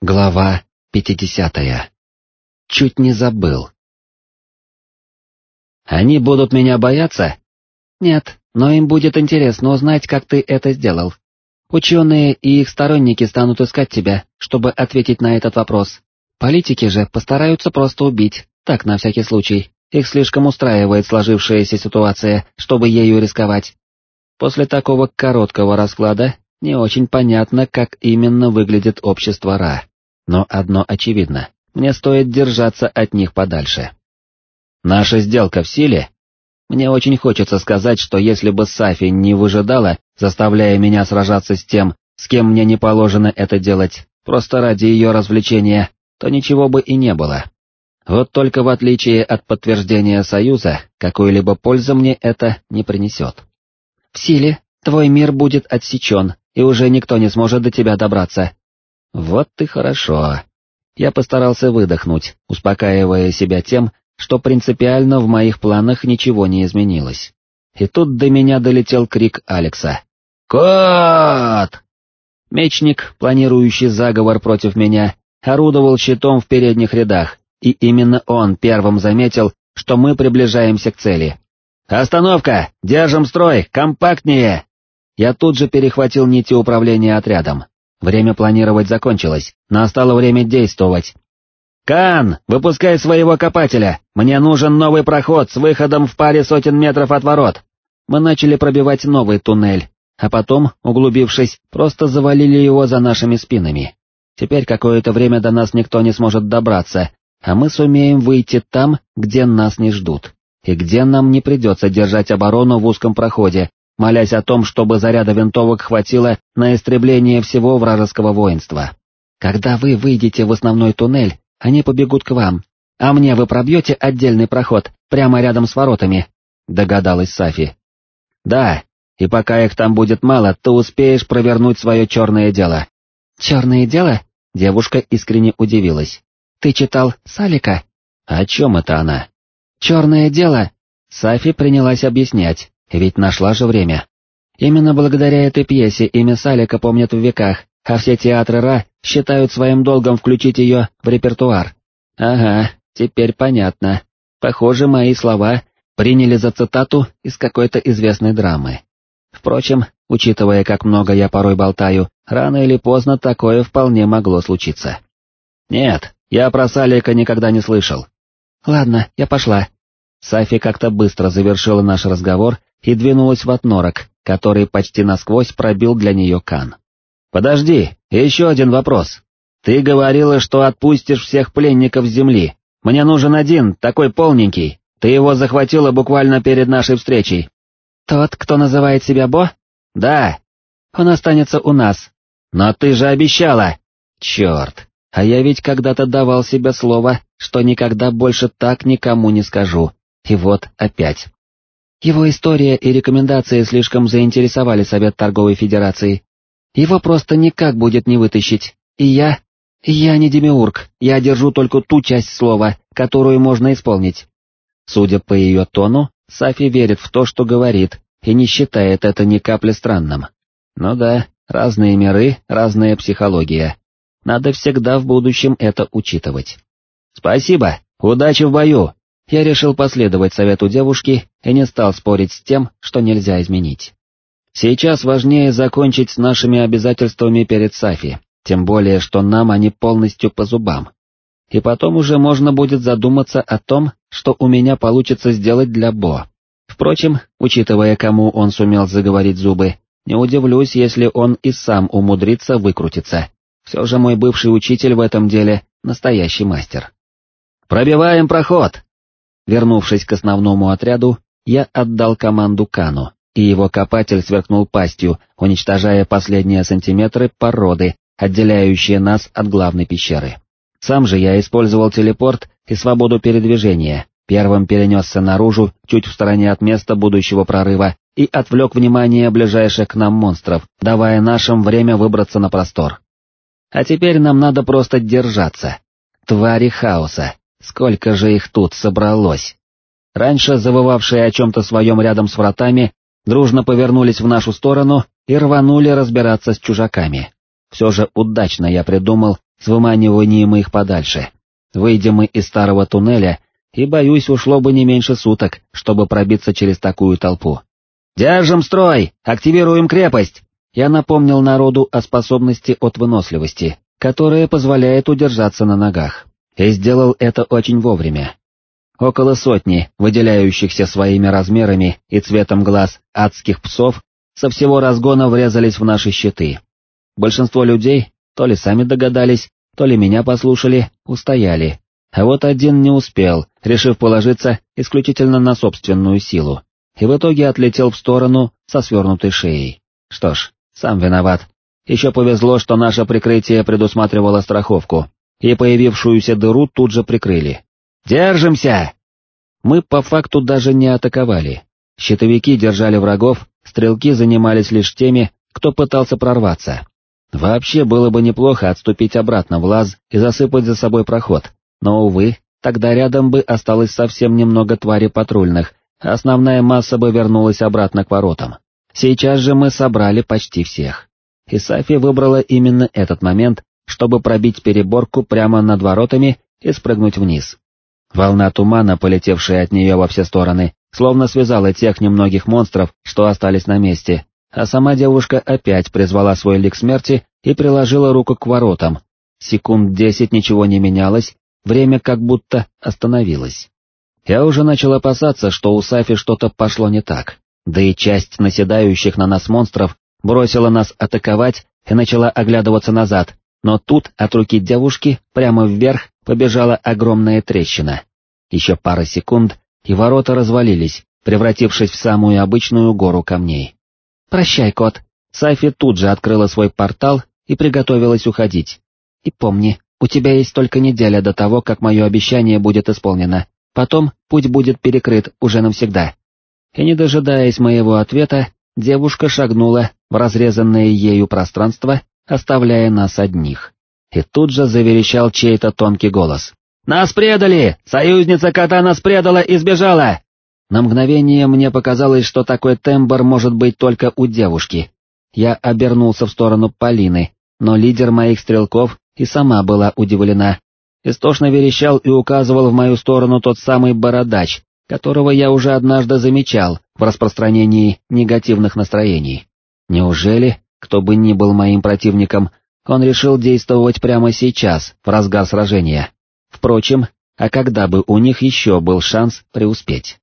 Глава пятидесятая. Чуть не забыл. Они будут меня бояться? Нет, но им будет интересно узнать, как ты это сделал. Ученые и их сторонники станут искать тебя, чтобы ответить на этот вопрос. Политики же постараются просто убить, так на всякий случай. Их слишком устраивает сложившаяся ситуация, чтобы ею рисковать. После такого короткого расклада не очень понятно, как именно выглядит общество Ра. Но одно очевидно, мне стоит держаться от них подальше. Наша сделка в силе? Мне очень хочется сказать, что если бы Сафи не выжидала, заставляя меня сражаться с тем, с кем мне не положено это делать, просто ради ее развлечения, то ничего бы и не было. Вот только в отличие от подтверждения союза, какой-либо пользы мне это не принесет. В силе, твой мир будет отсечен, и уже никто не сможет до тебя добраться, вот и хорошо. Я постарался выдохнуть, успокаивая себя тем, что принципиально в моих планах ничего не изменилось. И тут до меня долетел крик Алекса. «Кот!» Мечник, планирующий заговор против меня, орудовал щитом в передних рядах, и именно он первым заметил, что мы приближаемся к цели. «Остановка! Держим строй! Компактнее!» Я тут же перехватил нити управления отрядом. Время планировать закончилось, настало время действовать. «Кан, выпускай своего копателя! Мне нужен новый проход с выходом в паре сотен метров от ворот!» Мы начали пробивать новый туннель, а потом, углубившись, просто завалили его за нашими спинами. Теперь какое-то время до нас никто не сможет добраться, а мы сумеем выйти там, где нас не ждут, и где нам не придется держать оборону в узком проходе, молясь о том, чтобы заряда винтовок хватило на истребление всего вражеского воинства. Когда вы выйдете в основной туннель, они побегут к вам, а мне вы пробьете отдельный проход, прямо рядом с воротами, догадалась Сафи. Да, и пока их там будет мало, ты успеешь провернуть свое черное дело. Черное дело? Девушка искренне удивилась. Ты читал Салика? О чем это она? Черное дело. Сафи принялась объяснять ведь нашла же время. Именно благодаря этой пьесе имя Салика помнят в веках, а все театры Ра считают своим долгом включить ее в репертуар. Ага, теперь понятно. Похоже, мои слова приняли за цитату из какой-то известной драмы. Впрочем, учитывая, как много я порой болтаю, рано или поздно такое вполне могло случиться. Нет, я про Салика никогда не слышал. Ладно, я пошла. Сафи как-то быстро завершила наш разговор и двинулась в отнорок, который почти насквозь пробил для нее Кан. «Подожди, еще один вопрос. Ты говорила, что отпустишь всех пленников с земли. Мне нужен один, такой полненький. Ты его захватила буквально перед нашей встречей». «Тот, кто называет себя Бо?» «Да». «Он останется у нас». «Но ты же обещала!» «Черт, а я ведь когда-то давал себе слово, что никогда больше так никому не скажу. И вот опять. Его история и рекомендации слишком заинтересовали Совет Торговой Федерации. Его просто никак будет не вытащить. И я... Я не демиург, я держу только ту часть слова, которую можно исполнить. Судя по ее тону, Сафи верит в то, что говорит, и не считает это ни капли странным. Ну да, разные миры, разная психология. Надо всегда в будущем это учитывать. Спасибо, удачи в бою! Я решил последовать совету девушки и не стал спорить с тем, что нельзя изменить. Сейчас важнее закончить с нашими обязательствами перед Сафи, тем более, что нам они полностью по зубам. И потом уже можно будет задуматься о том, что у меня получится сделать для Бо. Впрочем, учитывая, кому он сумел заговорить зубы, не удивлюсь, если он и сам умудрится выкрутиться. Все же мой бывший учитель в этом деле — настоящий мастер. «Пробиваем проход!» Вернувшись к основному отряду, я отдал команду Кану, и его копатель сверкнул пастью, уничтожая последние сантиметры породы, отделяющие нас от главной пещеры. Сам же я использовал телепорт и свободу передвижения, первым перенесся наружу, чуть в стороне от места будущего прорыва, и отвлек внимание ближайших к нам монстров, давая нашим время выбраться на простор. А теперь нам надо просто держаться. Твари хаоса, Сколько же их тут собралось? Раньше завывавшие о чем-то своем рядом с вратами, дружно повернулись в нашу сторону и рванули разбираться с чужаками. Все же удачно я придумал, с выманиванием их подальше. Выйдем мы из старого туннеля, и, боюсь, ушло бы не меньше суток, чтобы пробиться через такую толпу. «Держим строй! Активируем крепость!» Я напомнил народу о способности от выносливости, которая позволяет удержаться на ногах, и сделал это очень вовремя. Около сотни, выделяющихся своими размерами и цветом глаз адских псов, со всего разгона врезались в наши щиты. Большинство людей, то ли сами догадались, то ли меня послушали, устояли, а вот один не успел, решив положиться исключительно на собственную силу, и в итоге отлетел в сторону со свернутой шеей. Что ж, сам виноват. Еще повезло, что наше прикрытие предусматривало страховку, и появившуюся дыру тут же прикрыли. «Держимся!» Мы по факту даже не атаковали. Щитовики держали врагов, стрелки занимались лишь теми, кто пытался прорваться. Вообще было бы неплохо отступить обратно в лаз и засыпать за собой проход, но, увы, тогда рядом бы осталось совсем немного твари патрульных, основная масса бы вернулась обратно к воротам. Сейчас же мы собрали почти всех. И Сафи выбрала именно этот момент, чтобы пробить переборку прямо над воротами и спрыгнуть вниз. Волна тумана, полетевшая от нее во все стороны, словно связала тех немногих монстров, что остались на месте, а сама девушка опять призвала свой лик смерти и приложила руку к воротам. Секунд десять ничего не менялось, время как будто остановилось. Я уже начал опасаться, что у Сафи что-то пошло не так, да и часть наседающих на нас монстров бросила нас атаковать и начала оглядываться назад, но тут от руки девушки прямо вверх побежала огромная трещина. Еще пара секунд, и ворота развалились, превратившись в самую обычную гору камней. «Прощай, кот!» Сафи тут же открыла свой портал и приготовилась уходить. «И помни, у тебя есть только неделя до того, как мое обещание будет исполнено, потом путь будет перекрыт уже навсегда». И не дожидаясь моего ответа, девушка шагнула в разрезанное ею пространство, оставляя нас одних. И тут же заверещал чей-то тонкий голос. «Нас предали! Союзница кота нас предала и сбежала!» На мгновение мне показалось, что такой тембр может быть только у девушки. Я обернулся в сторону Полины, но лидер моих стрелков и сама была удивлена. Истошно верещал и указывал в мою сторону тот самый бородач, которого я уже однажды замечал в распространении негативных настроений. Неужели, кто бы ни был моим противником, он решил действовать прямо сейчас, в разгар сражения? Впрочем, а когда бы у них еще был шанс преуспеть?